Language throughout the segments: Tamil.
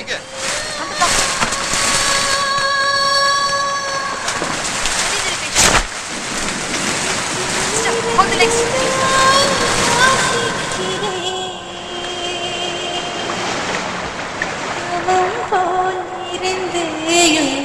எங்க Go to the next. Pole இருந்தேயும்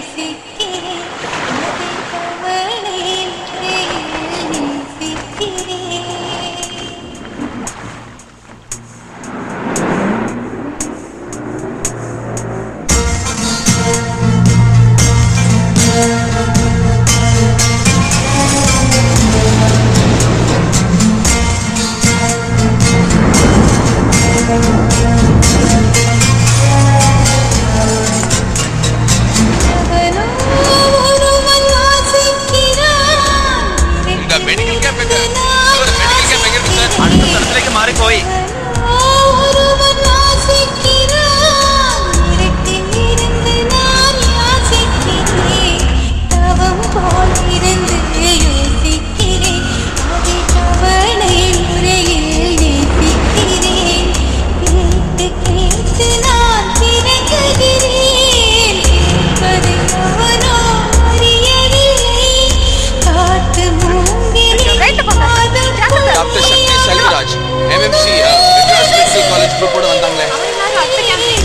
Let's go.